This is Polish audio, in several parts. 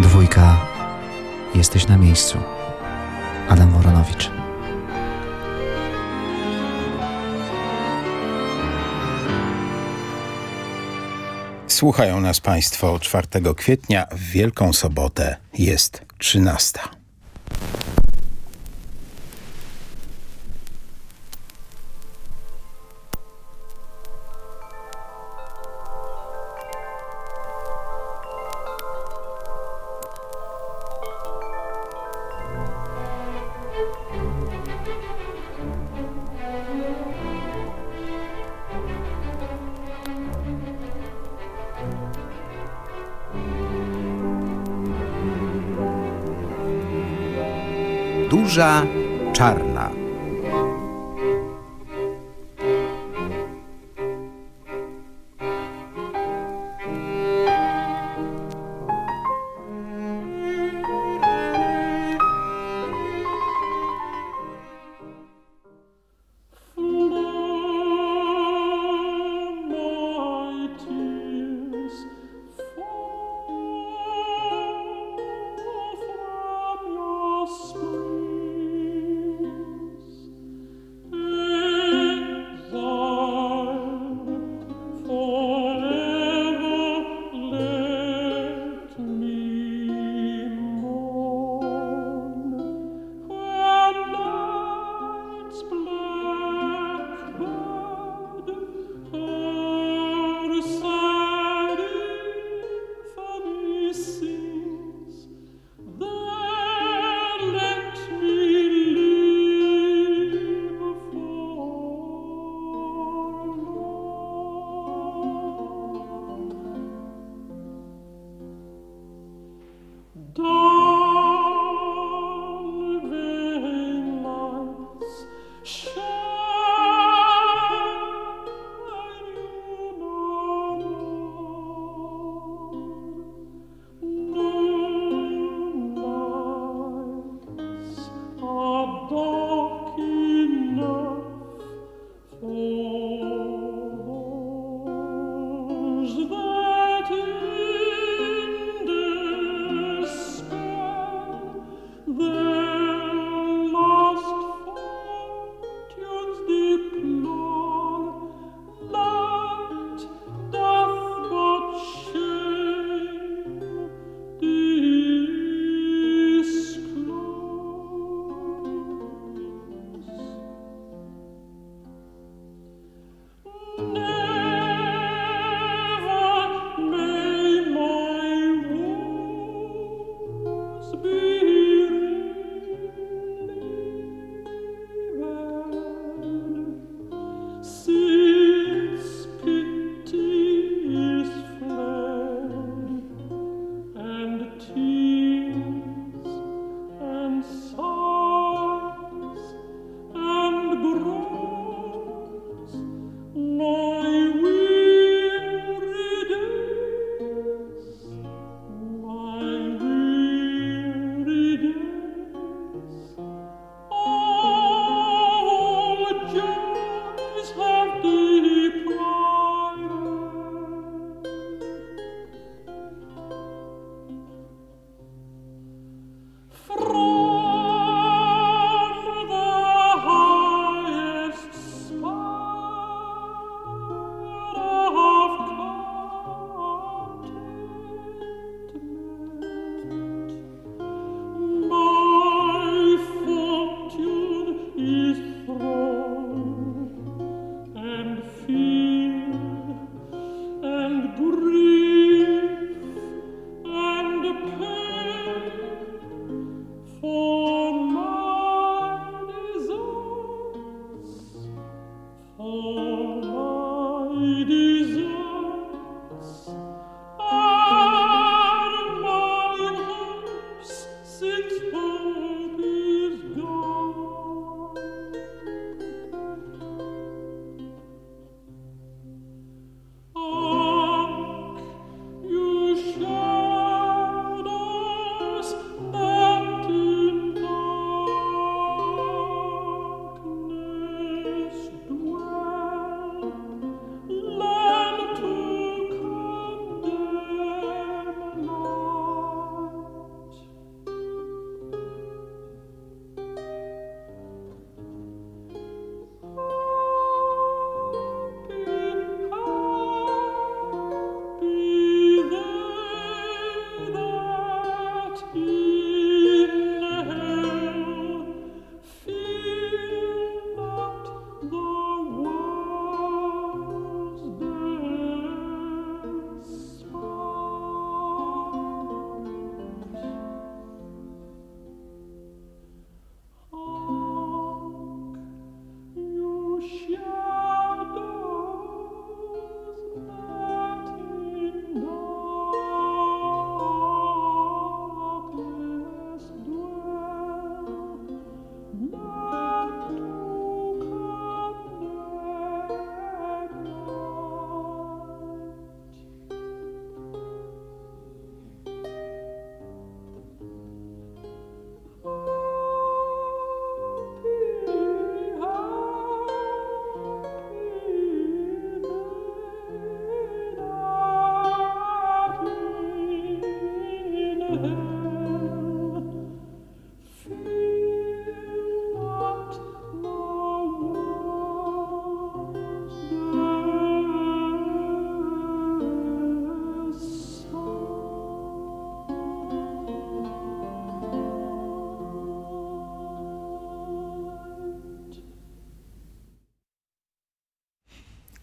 Dwójka, jesteś na miejscu. Adam Woronowicz. Słuchają nas Państwo 4 kwietnia w Wielką Sobotę. Jest 13. Czarna.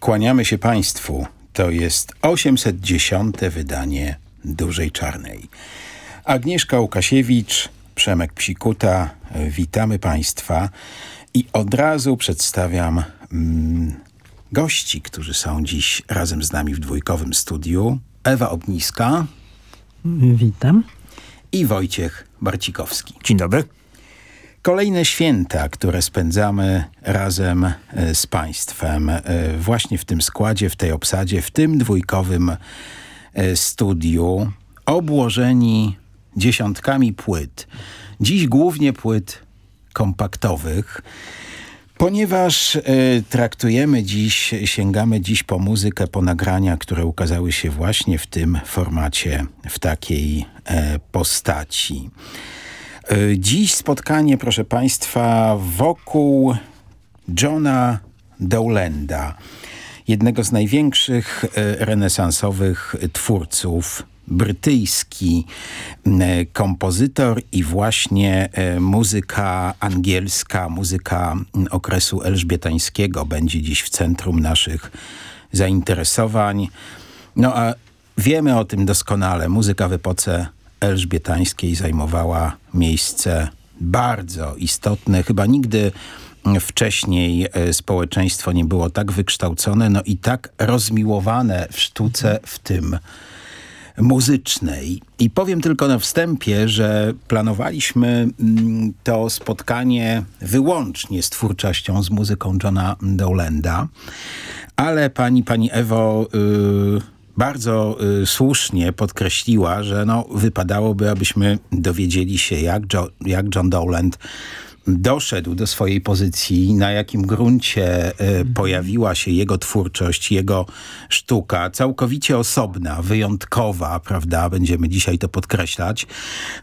Kłaniamy się Państwu. To jest 810. wydanie Dużej Czarnej. Agnieszka Łukasiewicz, Przemek Psikuta, witamy Państwa i od razu przedstawiam mm, gości, którzy są dziś razem z nami w dwójkowym studiu. Ewa Obniska Witam. i Wojciech Barcikowski. Dzień dobry. Kolejne święta, które spędzamy razem e, z Państwem, e, właśnie w tym składzie, w tej obsadzie, w tym dwójkowym e, studiu, obłożeni dziesiątkami płyt. Dziś głównie płyt kompaktowych, ponieważ traktujemy dziś, sięgamy dziś po muzykę, po nagrania, które ukazały się właśnie w tym formacie, w takiej postaci. Dziś spotkanie, proszę Państwa, wokół Johna Dowlanda, jednego z największych renesansowych twórców, brytyjski kompozytor i właśnie muzyka angielska, muzyka okresu elżbietańskiego będzie dziś w centrum naszych zainteresowań. No a wiemy o tym doskonale. Muzyka w epoce elżbietańskiej zajmowała miejsce bardzo istotne. Chyba nigdy wcześniej społeczeństwo nie było tak wykształcone, no i tak rozmiłowane w sztuce, w tym muzycznej. I powiem tylko na wstępie, że planowaliśmy to spotkanie wyłącznie z twórczością, z muzyką Johna Dowlanda, ale pani, pani Ewo... Yy, bardzo y, słusznie podkreśliła, że no, wypadałoby, abyśmy dowiedzieli się, jak, jo, jak John Dowland doszedł do swojej pozycji, na jakim gruncie y, pojawiła się jego twórczość, jego sztuka, całkowicie osobna, wyjątkowa, prawda, będziemy dzisiaj to podkreślać.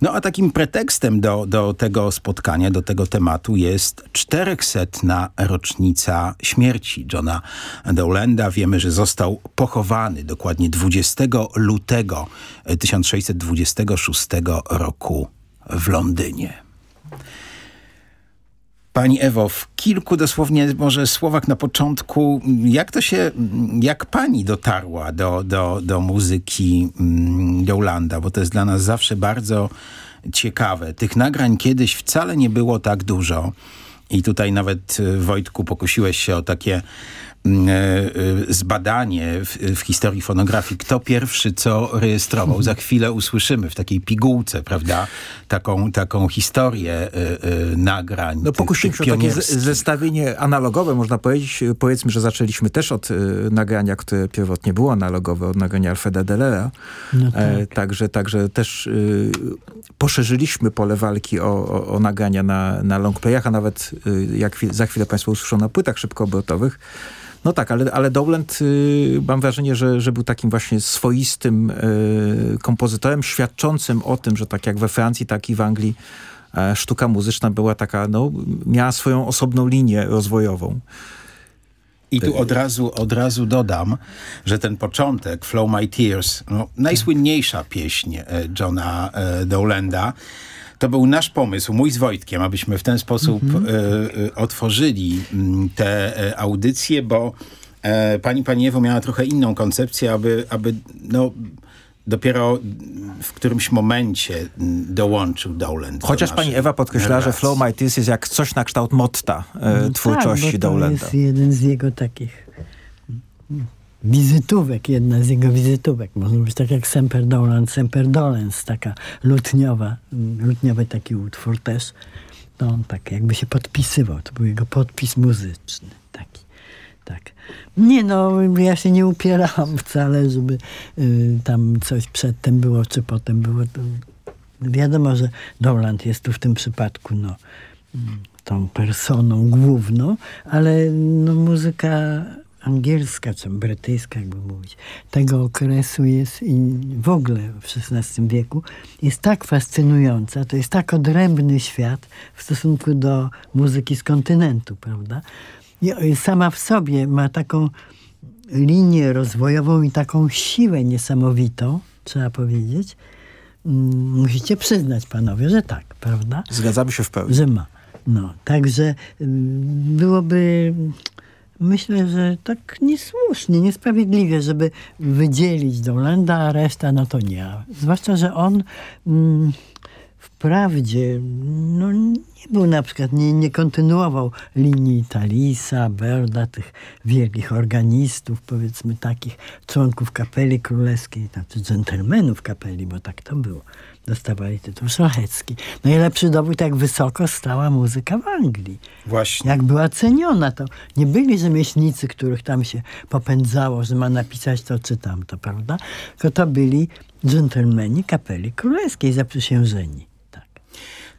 No a takim pretekstem do, do tego spotkania, do tego tematu jest 400. rocznica śmierci Johna Dowlanda. Wiemy, że został pochowany dokładnie 20 lutego 1626 roku w Londynie. Pani Ewo, w kilku dosłownie może słowach na początku, jak to się, jak pani dotarła do, do, do muzyki Dowlanda, bo to jest dla nas zawsze bardzo ciekawe. Tych nagrań kiedyś wcale nie było tak dużo i tutaj nawet Wojtku pokusiłeś się o takie zbadanie w, w, historii fonografii, kto pierwszy co rejestrował. Za chwilę usłyszymy w takiej pigułce, prawda, taką, taką historię y, y, nagrań. No pokusimy się o takie zestawienie analogowe, można powiedzieć. Powiedzmy, że zaczęliśmy też od y, nagrania, które pierwotnie było analogowe, od nagrania Alfreda Delera. No tak. e, także, także też poszerzyliśmy pole walki o, o, o nagrania na, na longplayach, a nawet jak za chwilę Państwo usłyszą na płytach szybkoobrotowych. No tak, ale, ale Dowland y, mam wrażenie, że, że był takim właśnie swoistym y, kompozytorem, świadczącym o tym, że tak jak we Francji, tak i w Anglii e, sztuka muzyczna była taka, no, miała swoją osobną linię rozwojową. I tu od razu, od razu dodam, że ten początek, Flow My Tears, no, najsłynniejsza pieśń e, Johna e, Dowlanda, to był nasz pomysł, mój z Wojtkiem, abyśmy w ten sposób mm -hmm. y, otworzyli te y, audycje, bo y, pani Pani Ewo miała trochę inną koncepcję, aby, aby no, dopiero w którymś momencie mm, dołączył Dowland. Chociaż do pani Ewa podkreśla, że Flow My Tears jest jak coś na kształt motta no twórczości tak, Dowlanda. to jest jeden z jego takich wizytówek, jedna z jego wizytówek. Może być tak jak Semper Dolans, Semper Dolens, taka lutniowa, lutniowy taki utwór też. To on tak jakby się podpisywał, to był jego podpis muzyczny. Taki, tak. Nie no, ja się nie upierałam wcale, żeby y, tam coś przedtem było, czy potem było. To wiadomo, że Doland jest tu w tym przypadku, no, tą personą główną, ale no, muzyka angielska, czy brytyjska, jakby mówić, tego okresu jest i w ogóle w XVI wieku jest tak fascynująca, to jest tak odrębny świat w stosunku do muzyki z kontynentu, prawda? I sama w sobie ma taką linię rozwojową i taką siłę niesamowitą, trzeba powiedzieć. Mm, musicie przyznać, panowie, że tak, prawda? Zgadzamy się w pełni. Że ma. No, także mm, byłoby myślę, że tak niesłusznie, niesprawiedliwie, żeby wydzielić Dolanda, a reszta no to nie. Zwłaszcza, że on mm, wprawdzie no, nie był na przykład, nie, nie kontynuował linii Talisa, Berda, tych wielkich organistów, powiedzmy takich członków kapeli królewskiej, znaczy dżentelmenów kapeli, bo tak to było dostawali tytuł szlachecki. Najlepszy dowód, jak wysoko stała muzyka w Anglii. Właśnie. Jak była ceniona, to nie byli rzemieślnicy, których tam się popędzało, że ma napisać to czy tamto, prawda? Tylko to byli dżentelmeni kapeli królewskiej zaprzysiężeni.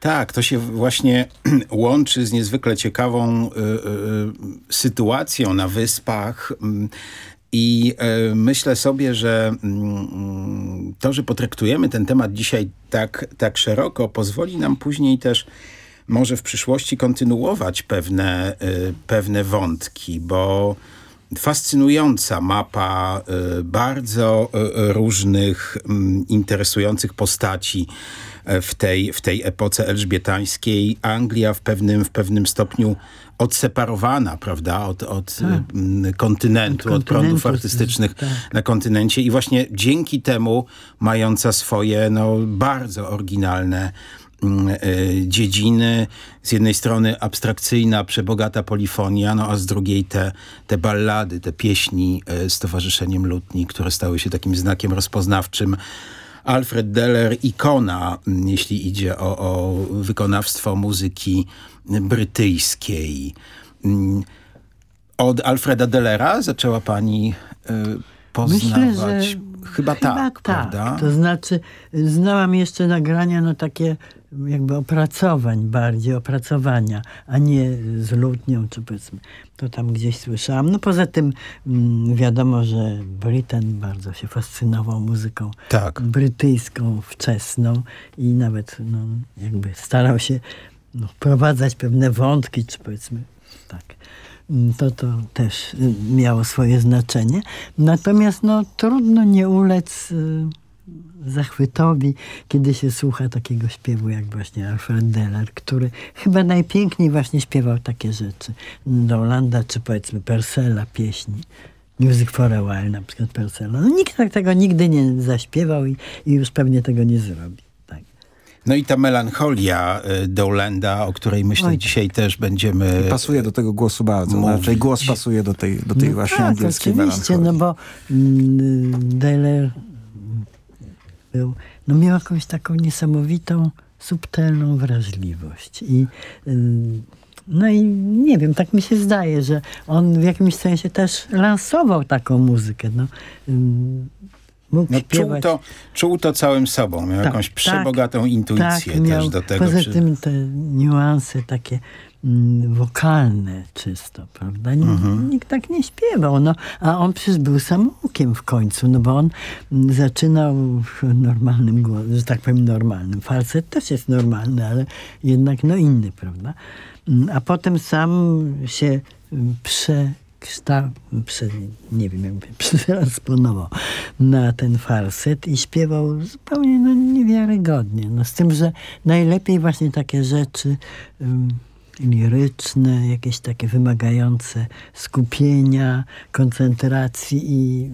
Tak. To się właśnie łączy z niezwykle ciekawą y, y, y sytuacją na wyspach. Y, i e, myślę sobie, że mm, to, że potraktujemy ten temat dzisiaj tak, tak szeroko, pozwoli nam później też może w przyszłości kontynuować pewne, e, pewne wątki, bo fascynująca mapa e, bardzo różnych mm, interesujących postaci w tej, w tej epoce elżbietańskiej. Anglia w pewnym, w pewnym stopniu odseparowana, prawda, od, od tak. Kontynentu, od, prądów artystycznych tak. na kontynencie i właśnie dzięki temu mająca swoje no, bardzo oryginalne e, dziedziny. Z jednej strony abstrakcyjna, przebogata polifonia, no a z drugiej te, te ballady, te pieśni e, z Towarzyszeniem Lutni, które stały się takim znakiem rozpoznawczym Alfred Deller ikona, mm, jeśli idzie o, o wykonawstwo muzyki brytyjskiej. Mm, od Alfreda Dellera zaczęła pani y, poznawać? Myślę, że chyba, chyba tak, tak, prawda? To znaczy znałam jeszcze nagrania no takie jakby opracowań bardziej, opracowania, a nie z lutnią, czy powiedzmy, to tam gdzieś słyszałam. No poza tym mm, wiadomo, że Britain bardzo się fascynował muzyką tak. brytyjską, wczesną i nawet no, jakby starał się no, wprowadzać pewne wątki, czy powiedzmy tak. Mm, to to też y, miało swoje znaczenie. Natomiast no, trudno nie ulec y, zachwytowi, kiedy się słucha takiego śpiewu jak właśnie Alfred Deller, który chyba najpiękniej właśnie śpiewał takie rzeczy. Dolanda czy powiedzmy Persela pieśni. Music for a While na przykład Persela. No, nikt tak tego nigdy nie zaśpiewał i, i już pewnie tego nie zrobi. Tak. No i ta melancholia y, Dolanda, o której myślę Oj, dzisiaj tak. też będziemy... I pasuje do tego głosu bardzo. Mówić. Raczej głos pasuje do tej, do tej no właśnie tak, angielskiej oczywiście, melancholii. no bo mm, Deller był, no miał jakąś taką niesamowitą, subtelną wrażliwość. I, no i nie wiem, tak mi się zdaje, że on w jakimś sensie też lansował taką muzykę. No, mógł no, czuł, to, czuł to całym sobą, miał tak, jakąś tak, przebogatą tak, intuicję tak, też do tego. Poza tym te niuanse takie wokalne czysto, prawda? Mhm. Nikt tak nie śpiewał, no. A on przecież był samoukiem w końcu, no bo on mm, zaczynał w normalnym głosie, że tak powiem normalnym. Falset też jest normalny, ale jednak no inny, prawda? Mm, a potem sam się prze prze, nie wiem, jakby przetransponował na ten falset i śpiewał zupełnie no, niewiarygodnie. No, z tym, że najlepiej właśnie takie rzeczy um, liryczne, jakieś takie wymagające skupienia, koncentracji i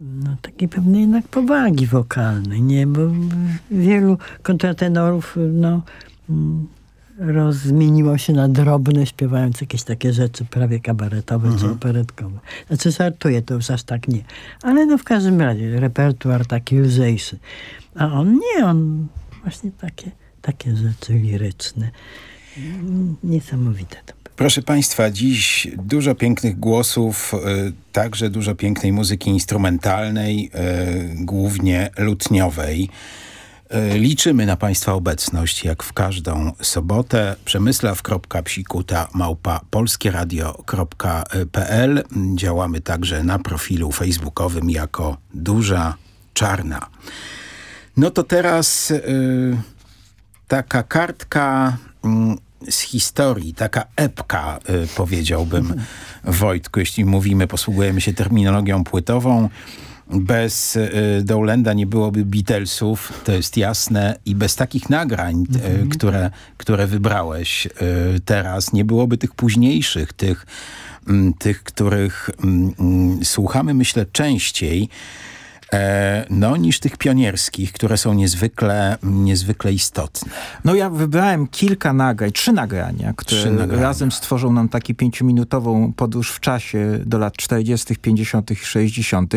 no, takiej pewnej jednak powagi wokalnej, nie? Bo wielu kontratenorów no, rozmieniło się na drobne, śpiewając jakieś takie rzeczy prawie kabaretowe mhm. czy operetkowe. Znaczy żartuję, to już aż tak nie. Ale no w każdym razie repertuar taki lżejszy. A on nie, on właśnie takie, takie rzeczy liryczne. Niesamowite to. Proszę Państwa, dziś dużo pięknych głosów, y, także dużo pięknej muzyki instrumentalnej, y, głównie lutniowej. Y, liczymy na Państwa obecność, jak w każdą sobotę. Przemysław.psikuta małpa polskieradio.pl Działamy także na profilu facebookowym jako Duża Czarna. No to teraz taka kartka mm, z historii, taka epka, y, powiedziałbym, Wojtku, jeśli mówimy, posługujemy się terminologią płytową. Bez y, Dowlanda nie byłoby Beatlesów, to jest jasne, i bez takich nagrań, y, mhm. które, które wybrałeś teraz, nie byłoby tych późniejszych, tych tych, których słuchamy, myślę, częściej no, niż tych pionierskich, które są niezwykle, niezwykle istotne. No ja wybrałem kilka nagrań, trzy nagrania, które trzy nagrania. razem stworzą nam taki pięciominutową podróż w czasie do lat 40., 50. i 60.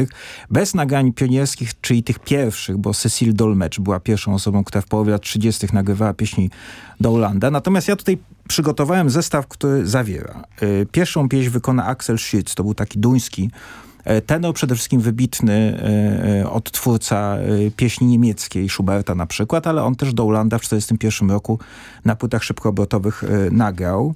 Bez nagrań pionierskich, czyli tych pierwszych, bo Cecil Dolmecz była pierwszą osobą, która w połowie lat 30. nagrywała pieśni Dolanda. Natomiast ja tutaj przygotowałem zestaw, który zawiera. Y, pierwszą pieśń wykona Axel Schütz, to był taki duński E, tenor przede wszystkim wybitny e, e, odtwórca pieśni niemieckiej, Schuberta na przykład, ale on też do Ulanda w 1941 roku na płytach szybkoobrotowych nagrał.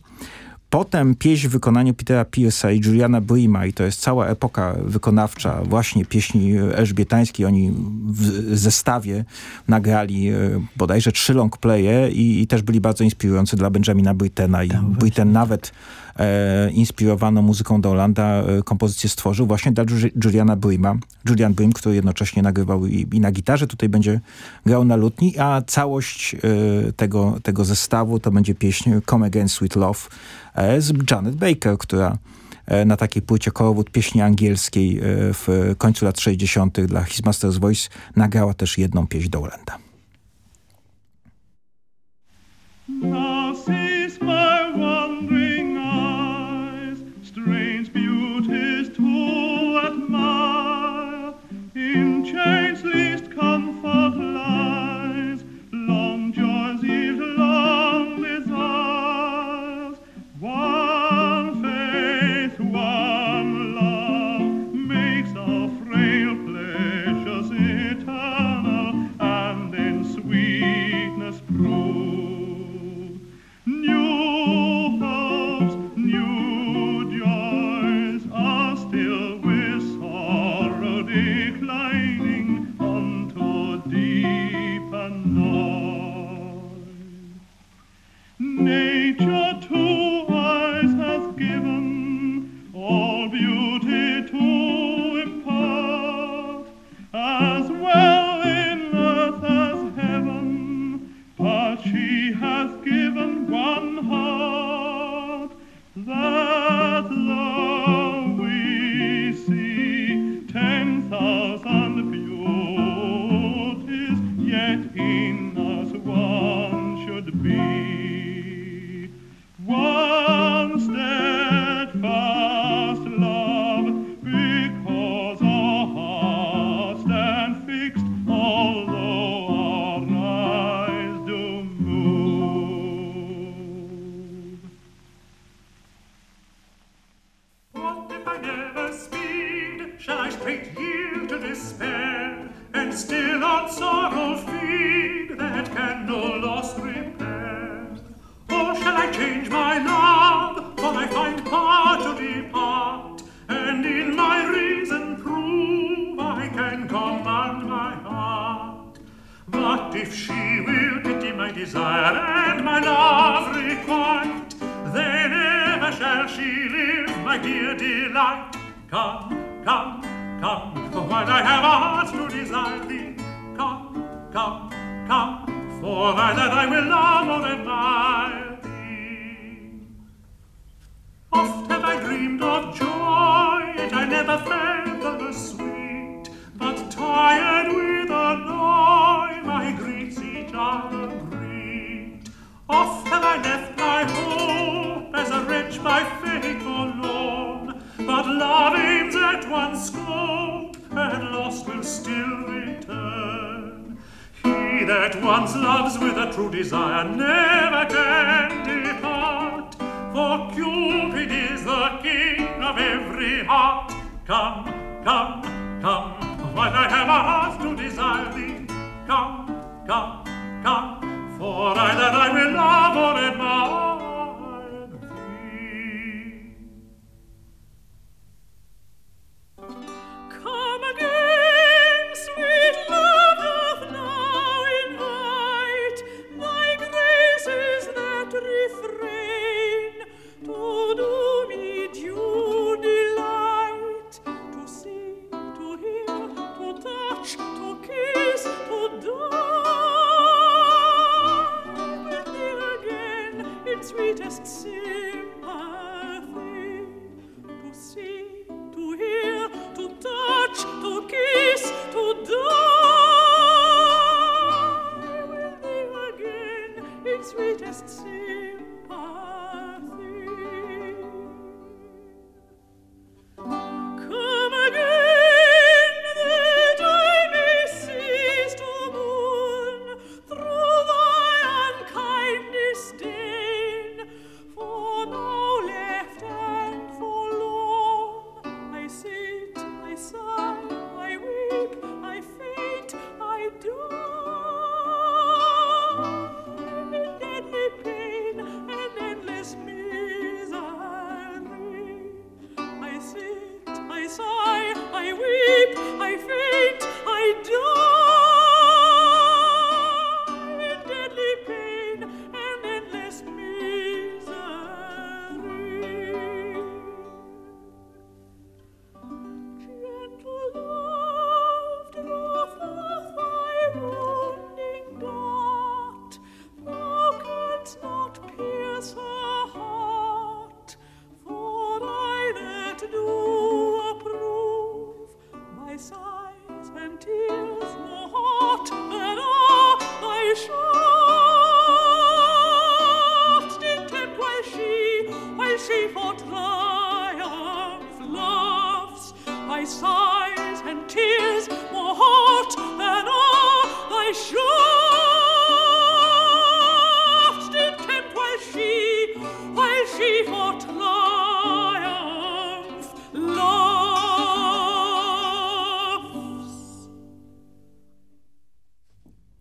Potem pieśń w wykonaniu Petera Pierce'a i Juliana Brima i to jest cała epoka wykonawcza właśnie pieśni elżbietańskiej. Oni w zestawie nagrali bodajże trzy longplaye i, i też byli bardzo inspirujący dla Benjamina Brittena i Britten nawet e, inspirowano muzyką Dolanda e, kompozycję stworzył właśnie dla Juliana Brima. Julian Brim, który jednocześnie nagrywał i, i, na gitarze, tutaj będzie grał na lutni, a całość e, tego, tego zestawu to będzie pieśń Come Again Sweet Love e, z Janet Baker, która e, na takiej płycie korowód pieśni angielskiej e, w końcu lat 60. dla His Master's Voice nagrała też jedną pieśń Dolanda. No, that once loves with a true desire never can depart. For Cupid is the king of every heart. Come, come, come, while I have a heart to desire thee. Come, come, come, for either I will love or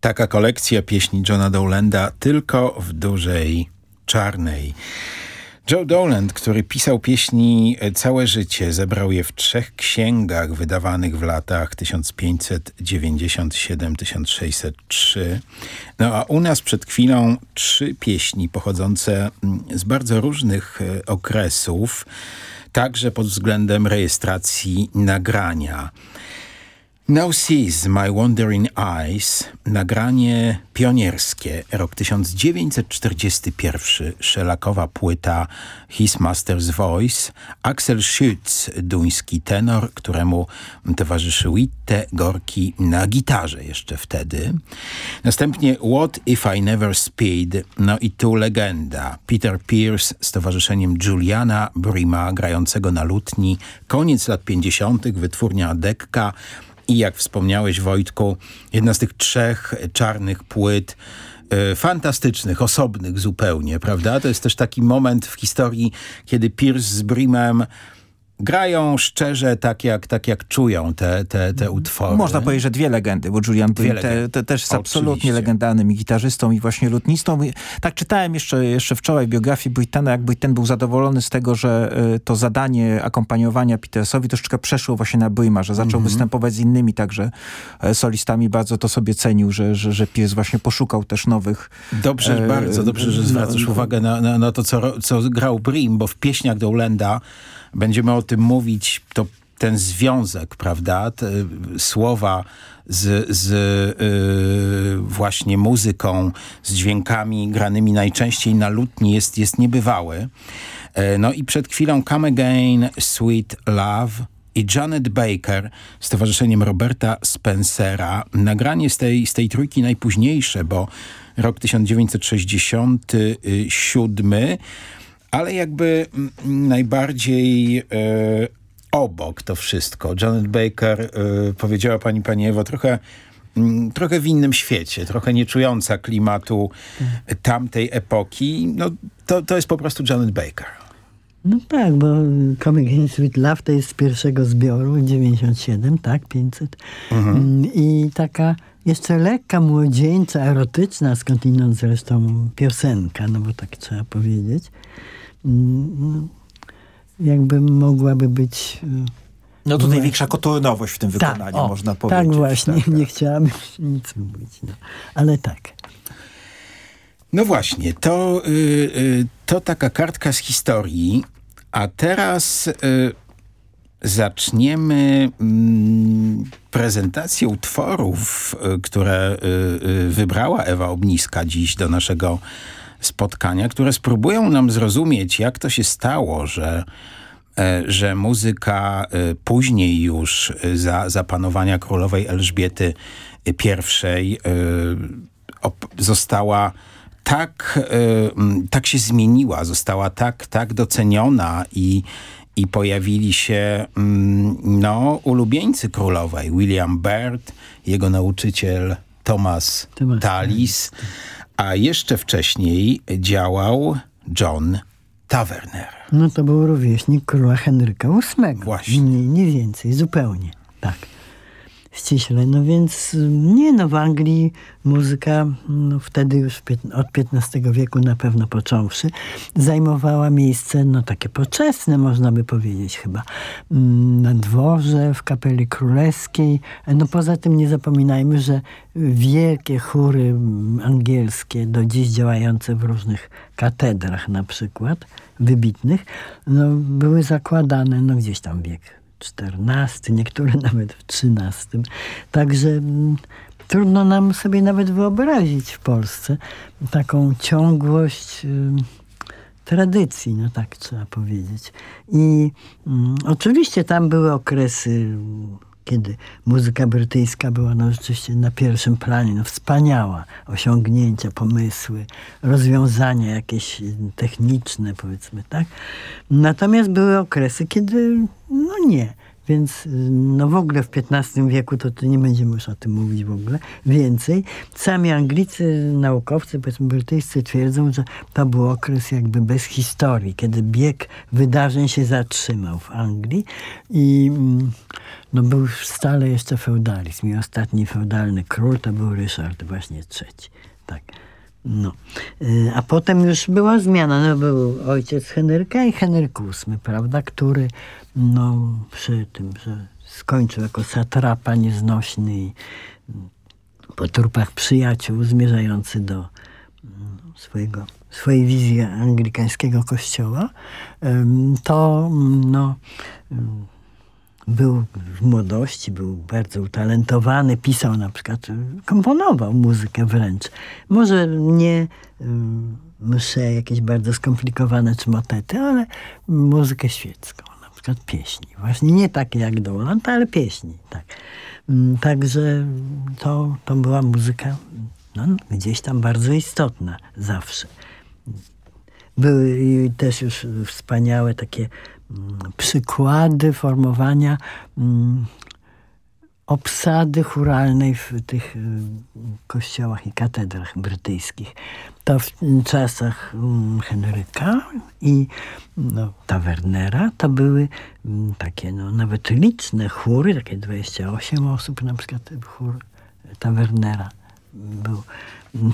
Taka kolekcja pieśni Johna Dowlanda tylko w dużej czarnej. Joe Dowland, który pisał pieśni całe życie, zebrał je w trzech księgach wydawanych w latach 1597-1603. No a u nas przed chwilą trzy pieśni pochodzące mm, z bardzo różnych e, okresów, także pod względem rejestracji nagrania. Now Sees My Wandering Eyes, nagranie pionierskie, rok 1941, szelakowa płyta His Master's Voice, Axel Schütz, duński tenor, któremu towarzyszył Witte Gorki na gitarze jeszcze wtedy. Następnie What If I Never Speed, no i tu legenda, Peter Pierce z towarzyszeniem Juliana Brima, grającego na lutni, koniec lat 50., wytwórnia Dekka, i jak wspomniałeś Wojtku, jedna z tych trzech czarnych płyt y, fantastycznych, osobnych zupełnie, prawda? To jest też taki moment w historii, kiedy Pierce z Brimem grają szczerze tak jak, tak jak czują te, te, te utwory. Można powiedzieć, że dwie legendy, bo Julian Brim te, te, też jest absolutnie legendarnym gitarzystą i właśnie lutnistą. Tak czytałem jeszcze, jeszcze wczoraj biografię Britana, jak Britain był zadowolony z tego, że y, to zadanie akompaniowania Petersowi troszeczkę przeszło właśnie na Brima, że zaczął mm -hmm. występować z innymi także e, solistami. Bardzo to sobie cenił, że, że, że Pierce właśnie poszukał też nowych... Dobrze, e, bardzo dobrze, że zwracasz no, uwagę na, na, na to, co, co grał Brim, bo w pieśniach Dowlanda będziemy o tym mówić, to ten związek, prawda, te słowa z, z yy, właśnie muzyką, z dźwiękami granymi najczęściej na lutni jest, jest niebywały. Yy, no i przed chwilą Come Again, Sweet Love i Janet Baker z towarzyszeniem Roberta Spencera. Nagranie z tej, z tej trójki najpóźniejsze, bo rok 1967 ale jakby najbardziej e, obok to wszystko. Janet Baker, e, powiedziała pani, pani Ewo, trochę trochę w innym świecie, trochę nie czująca klimatu tamtej epoki. No, to, to jest po prostu Janet Baker. No tak, bo Comic in Sweet Love to jest z pierwszego zbioru, 97, tak, 500. Mhm. Mm, I taka jeszcze lekka, młodzieńcza, erotyczna, skądinąd zresztą piosenka, no bo tak trzeba powiedzieć. Mm, jakby mogłaby być... E, no tutaj większa koturnowość w tym tak, wykonaniu, tak, o, można powiedzieć. Tak właśnie, tak, nie tak. chciałabym nic mówić, no. ale tak. No właśnie, to, y, y, to taka kartka z historii, a teraz y, zaczniemy mm, prezentację utworów, które wybrała Ewa Obniska dziś do naszego spotkania, które spróbują nam zrozumieć, jak to się stało, że e, że muzyka e, później już e, za, za panowania królowej Elżbiety I została tak, tak się zmieniła, została tak, tak doceniona i, i pojawili się no, ulubieńcy królowej. William Byrd, jego nauczyciel Thomas, Thomas Tallis, a jeszcze wcześniej działał John Taverner. No to był rówieśnik króla Henryka VIII. Właśnie. Nie, nie więcej, zupełnie. Tak ściśle. No więc nie no, w Anglii muzyka no, wtedy już od XV wieku na pewno począwszy zajmowała miejsce no takie poczesne można by powiedzieć chyba. Mm, na dworze, w kapeli królewskiej. No poza tym nie zapominajmy, że wielkie chóry angielskie do dziś działające w różnych katedrach na przykład wybitnych, no były zakładane no gdzieś tam wiek XIV, niektóre nawet w XIII. Także mm, trudno nam sobie nawet wyobrazić w Polsce taką ciągłość tradycji, no tak trzeba powiedzieć. I mm, oczywiście tam były okresy kiedy muzyka brytyjska była no, rzeczywiście na pierwszym planie, no, wspaniała, osiągnięcia, pomysły, rozwiązania jakieś techniczne, powiedzmy, tak? Natomiast były okresy, kiedy, no nie, więc no w ogóle w XV wieku to, to nie będziemy już o tym mówić w ogóle. Więcej. Sami Anglicy, naukowcy, powiedzmy brytyjscy twierdzą, że to był okres jakby bez historii, kiedy bieg wydarzeń się zatrzymał w Anglii i mm, no był stale jeszcze feudalizm i ostatni feudalny król to był Ryszard właśnie III. Tak. No. Y, a potem już była zmiana. No, był ojciec Henryka i Henryk VIII, prawda, który no, przy tym, że skończył jako satrapa nieznośny i po trupach przyjaciół zmierzający do mm, swojego, swojej wizji anglikańskiego kościoła, to mm, no, był w młodości, był bardzo utalentowany, pisał na przykład, komponował muzykę wręcz. Może nie msze jakieś bardzo skomplikowane czy motety, ale muzykę świecką, przykład pieśni. Właśnie nie takie jak Doland, ale pieśni. Tak. Mm, także to, to była muzyka no, gdzieś tam bardzo istotna zawsze. Były też już wspaniałe takie przykłady formowania mm, obsady churalnej w tych y, kościołach i katedrach brytyjskich. To w czasach mm, Henryka i no, Tavernera to były mm, takie no, nawet liczne chóry, takie 28 osób, na przykład chór Tavernera był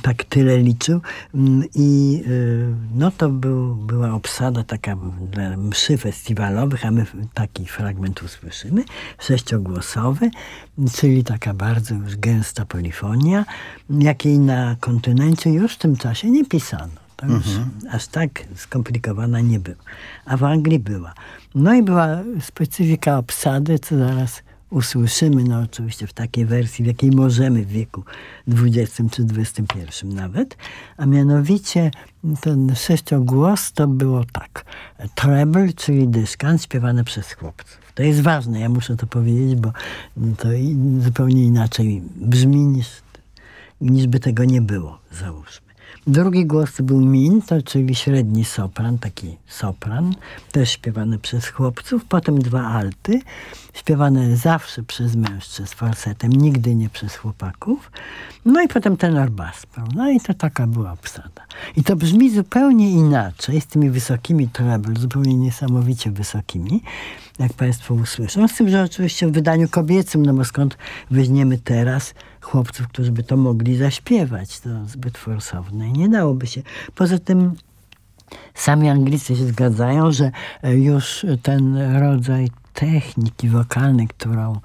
tak tyle liczył. Mm, I y, no to był, była obsada taka dla mszy festiwalowych, a my taki fragment usłyszymy, sześciogłosowy, czyli taka bardzo już gęsta polifonia, jakiej na kontynencie już w tym czasie nie pisano. To już mhm. aż tak skomplikowana nie była. A w Anglii była. No i była specyfika obsady, co zaraz usłyszymy, no oczywiście w takiej wersji, w jakiej możemy w wieku XX czy XXI nawet, a mianowicie ten sześciogłos to było tak. Treble, czyli dyskant śpiewany przez chłopców. To jest ważne, ja muszę to powiedzieć, bo to zupełnie inaczej brzmi niż, niż by tego nie było, załóżmy. Drugi głos był min, to czyli średni sopran, taki sopran, też śpiewany przez chłopców. Potem dwa alty, śpiewane zawsze przez mężczyzn falsetem, nigdy nie przez chłopaków. No i potem tenor bas, No I to taka była obsada. I to brzmi zupełnie inaczej, z tymi wysokimi treble, zupełnie niesamowicie wysokimi, jak Państwo usłyszą. Z tym, że oczywiście w wydaniu kobiecym, no bo skąd weźmiemy teraz chłopców, którzy by to mogli zaśpiewać. To zbyt forsowne i nie dałoby się. Poza tym sami Anglicy się zgadzają, że już ten rodzaj techniki wokalnej, którą,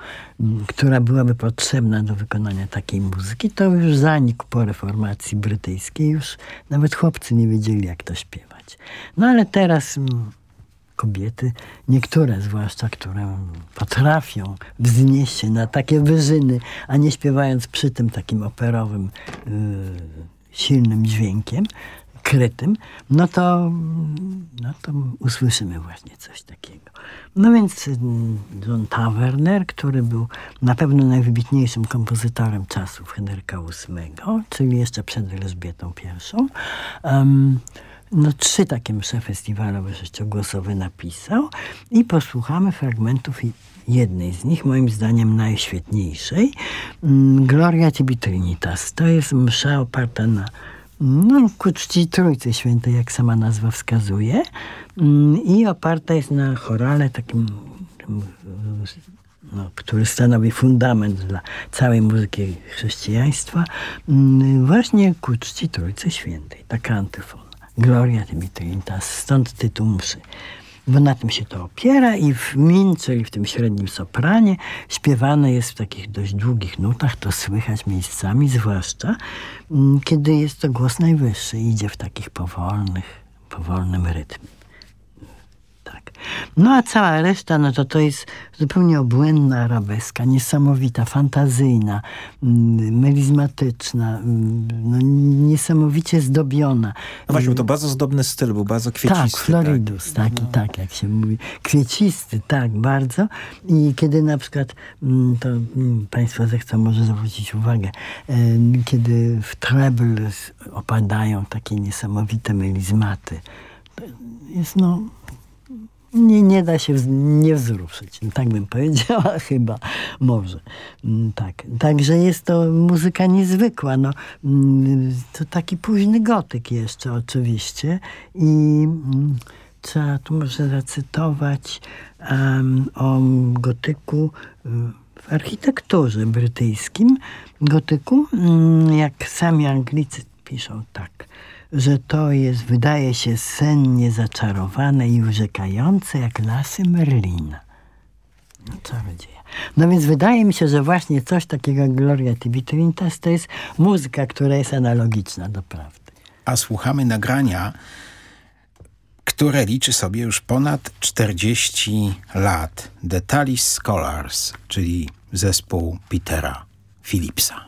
która byłaby potrzebna do wykonania takiej muzyki, to już zanikł po reformacji brytyjskiej. Już nawet chłopcy nie wiedzieli, jak to śpiewać. No ale teraz kobiety, niektóre zwłaszcza, które potrafią wznieść się na takie wyżyny, a nie śpiewając przy tym takim operowym, yy, silnym dźwiękiem, krytym, no to, no to usłyszymy właśnie coś takiego. No więc mm, John Taverner, który był na pewno najwybitniejszym kompozytorem czasów Henryka VIII, czyli jeszcze przed Elżbietą I, um, no, trzy takie msze festiwalowe sześciogłosowe napisał i posłuchamy fragmentów jednej z nich, moim zdaniem najświetniejszej, mm, Gloria Tibi Trinitas. To jest msza oparta na no, ku czci Trójcy Świętej, jak sama nazwa wskazuje mm, i oparta jest na chorale takim no, który stanowi fundament dla całej muzyki chrześcijaństwa, mm, właśnie ku czci Trójcy Świętej. Taka antyfona. Gloria Trinitas, stąd tytuł mszy. Bo na tym się to opiera i w min, czyli w tym średnim sopranie, śpiewane jest w takich dość długich nutach, to słychać miejscami, zwłaszcza mm, kiedy jest to głos najwyższy, idzie w takich powolnych, powolnym rytmie. No a cała reszta, no to to jest zupełnie obłędna arabeska, niesamowita, fantazyjna, mm, melizmatyczna, mm, no, niesamowicie zdobiona. No właśnie, to bardzo zdobny styl, był bardzo kwiecisty. Tak, floridus, tak, taki, no. tak, jak się mówi. Kwiecisty, tak, bardzo. I kiedy na przykład, mm, to Państwo zechcą może zwrócić uwagę, kiedy w treble opadają takie niesamowite melizmaty, jest no nie, nie da się nie wzruszyć. Tak bym powiedziała chyba, może. Mm, tak. Także jest to muzyka niezwykła. No, mm, to taki późny gotyk jeszcze oczywiście i mm, trzeba tu może zacytować um, o gotyku y, w architekturze brytyjskim. Gotyku, jak sami Anglicy piszą tak że to jest, wydaje się, sennie zaczarowane i urzekające jak lasy Merlina. No czarodzieja. No więc wydaje mi się, że właśnie coś takiego jak Gloria Tibi to jest muzyka, która jest analogiczna do prawdy. A słuchamy nagrania, które liczy sobie już ponad 40 lat. The Talis Scholars, czyli zespół Petera Philipsa.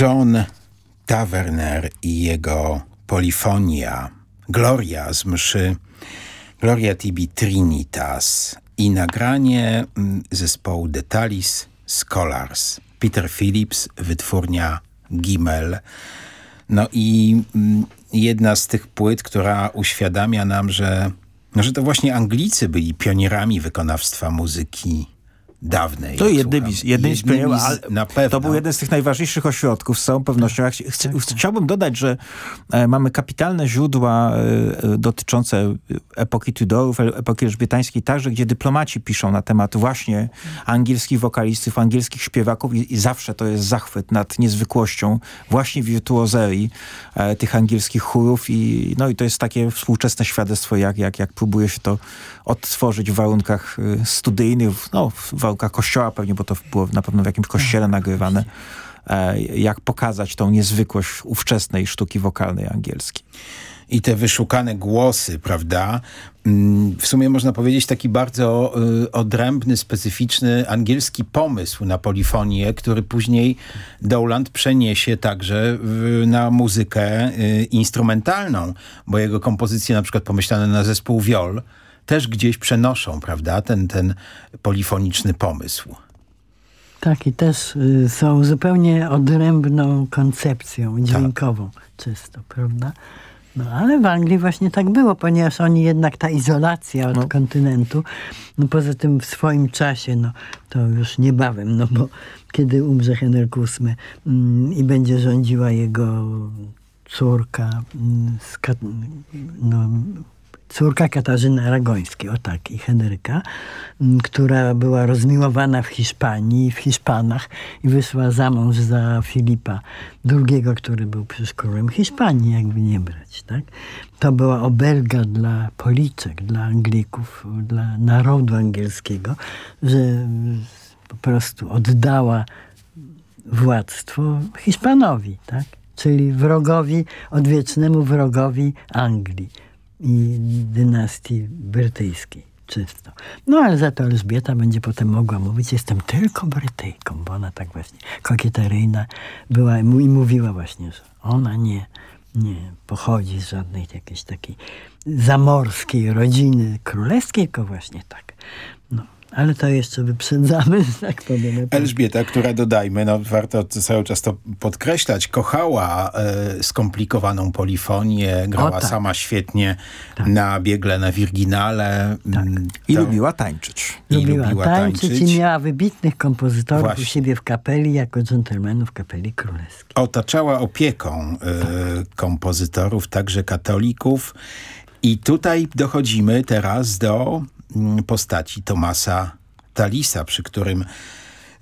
John Taverner i jego polifonia Gloria z mszy Gloria Tibi Trinitas i nagranie mm, zespołu Detalis Scholars. Peter Phillips, wytwórnia Gimel. No i mm, jedna z tych płyt, która uświadamia nam, że, no, że to właśnie Anglicy byli pionierami wykonawstwa muzyki dawnej. To jednym, z, jednym z na pewno. To był jeden z tych najważniejszych ośrodków, z całą pewnością. Ja chcę, chciałbym dodać, że e, mamy kapitalne źródła e, e, dotyczące epoki Tudorów, epoki elżbietańskiej także, gdzie dyplomaci piszą na temat właśnie angielskich wokalistów, angielskich śpiewaków i, i zawsze to jest zachwyt nad niezwykłością właśnie wirtuozerii tych angielskich chórów i, no i to jest takie współczesne świadectwo, jak, jak, jak próbuje się to odtworzyć w warunkach studyjnych, no, w warunkach kościoła pewnie, bo to było na pewno w jakimś kościele tak, nagrywane, e, jak pokazać tą niezwykłość ówczesnej sztuki wokalnej angielskiej. I te wyszukane głosy, prawda? Mm, w sumie można powiedzieć taki bardzo y, odrębny, specyficzny angielski pomysł na polifonię, który później Dowland przeniesie także na muzykę y, instrumentalną, bo jego kompozycje na przykład pomyślane na zespół wiol też gdzieś przenoszą, prawda, ten, ten polifoniczny pomysł. Tak, i też y, są zupełnie odrębną koncepcją dźwiękową tak. czysto, prawda? No ale w Anglii właśnie tak było, ponieważ oni jednak ta izolacja od no. kontynentu, no poza tym w swoim czasie, no to już niebawem, no bo kiedy umrze Henryk VIII mm, i będzie rządziła jego córka, mm, no, córka Katarzyny Aragońskiej, o tak, i Henryka, która była rozmiłowana w Hiszpanii, w Hiszpanach i wyszła za mąż za Filipa II, który był przecież królem Hiszpanii, jakby nie brać, tak? To była obelga dla policzek, dla Anglików, dla narodu angielskiego, że po prostu oddała władztwo Hiszpanowi, tak? Czyli wrogowi, odwiecznemu wrogowi Anglii i dynastii brytyjskiej czysto. No ale za to Elżbieta będzie potem mogła mówić, jestem tylko Brytyjką, bo ona tak właśnie kokieteryjna była i mówiła właśnie, że ona nie, nie pochodzi z żadnej jakiejś takiej zamorskiej rodziny królewskiej, tylko właśnie tak. No, ale to jeszcze wyprzedzamy, tak powiem. Elżbieta, która dodajmy, no warto cały czas to podkreślać, kochała e, skomplikowaną polifonię, grała tak. sama świetnie tak. na biegle, na wirginale. Tak. Mm, I lubiła tańczyć. I lubiła, lubiła tańczyć, tańczyć, i miała wybitnych kompozytorów Właśnie. u siebie w kapeli, jako dżentelmenów kapeli królewskiej. Otaczała opieką e, kompozytorów, także katolików. I tutaj dochodzimy teraz do postaci Tomasa Talisa, przy którym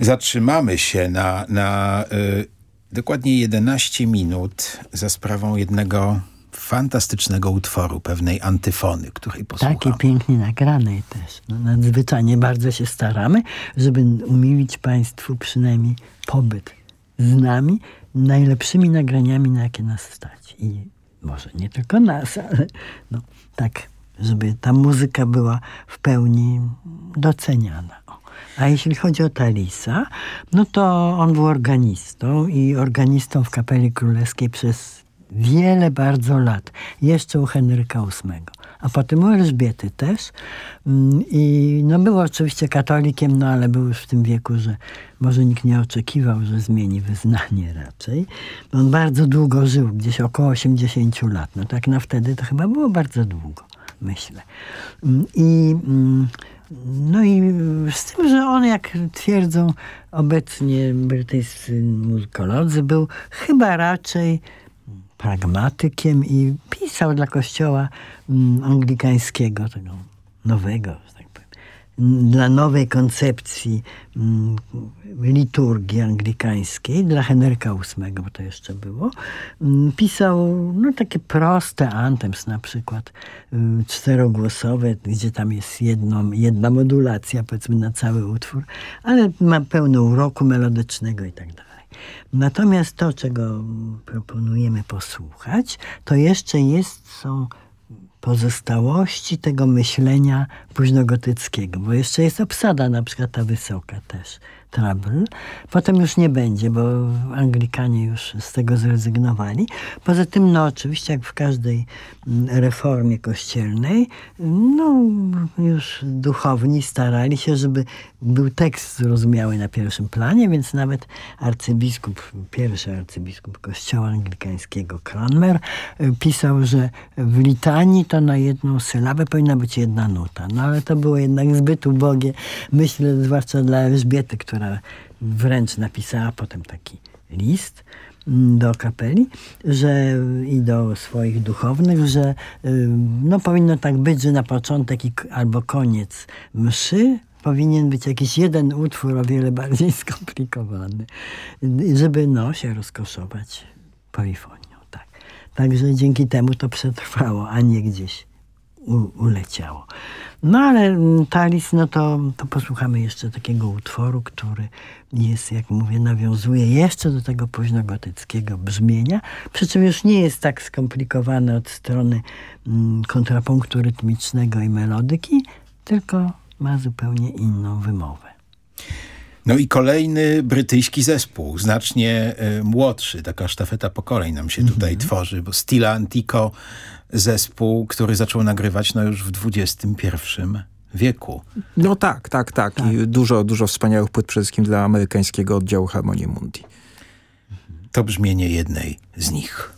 zatrzymamy się na, na y, dokładnie 11 minut za sprawą jednego fantastycznego utworu, pewnej antyfony, której posłucham. Taki pięknie nagranej też. No, nadzwyczajnie bardzo się staramy, żeby umilić Państwu przynajmniej pobyt z nami najlepszymi nagraniami, na jakie nas stać. I może nie tylko nas, ale no, tak żeby ta muzyka była w pełni doceniana. A jeśli chodzi o Talisa, no to on był organistą i organistą w Kapeli Królewskiej przez wiele bardzo lat. Jeszcze u Henryka VIII, a potem u Elżbiety też. Mm, I no był oczywiście katolikiem, no ale był już w tym wieku, że może nikt nie oczekiwał, że zmieni wyznanie raczej. On bardzo długo żył, gdzieś około 80 lat. No tak na wtedy to chyba było bardzo długo myślę. Mm, I, mm, no i z tym, że on, jak twierdzą obecnie brytyjscy muzykolodzy, był chyba raczej pragmatykiem i pisał dla kościoła mm, anglikańskiego, tego nowego, dla nowej koncepcji mm, liturgii anglikańskiej, dla Henryka VIII, bo to jeszcze było, mm, pisał no, takie proste antems, na przykład y, czterogłosowe, gdzie tam jest jedno, jedna modulacja, powiedzmy, na cały utwór, ale ma pełno uroku melodycznego i tak dalej. Natomiast to, czego proponujemy posłuchać, to jeszcze jest, są pozostałości tego myślenia późnogotyckiego, bo jeszcze jest obsada na przykład ta wysoka też. Trouble. Potem już nie będzie, bo Anglikanie już z tego zrezygnowali. Poza tym, no oczywiście, jak w każdej mm, reformie kościelnej, no już duchowni starali się, żeby był tekst zrozumiały na pierwszym planie, więc nawet arcybiskup, pierwszy arcybiskup kościoła anglikańskiego Cranmer y, pisał, że w litanii to na jedną sylabę powinna być jedna nuta. No ale to było jednak zbyt ubogie. Myślę, zwłaszcza dla Elżbiety, która wręcz napisała potem taki list mm, do kapeli że, i do swoich duchownych, że y, no, powinno tak być, że na początek albo koniec mszy powinien być jakiś jeden utwór o wiele bardziej skomplikowany, żeby no, się rozkoszować polifonią. Tak. Także dzięki temu to przetrwało, a nie gdzieś u, uleciało. No ale mm, Talis, no to, to posłuchamy jeszcze takiego utworu, który jest, jak mówię, nawiązuje jeszcze do tego późnogotyckiego brzmienia, przy czym już nie jest tak skomplikowany od strony mm, kontrapunktu rytmicznego i melodyki, tylko ma zupełnie inną wymowę. No i kolejny brytyjski zespół, znacznie y, młodszy, taka sztafeta pokoleń nam się tutaj mm -hmm. tworzy, bo Stila Antico zespół, który zaczął nagrywać no już w XXI wieku. No tak, tak, tak, tak. I dużo, dużo wspaniałych płyt przede wszystkim dla amerykańskiego oddziału Harmonii Mundi. To brzmienie jednej z nich.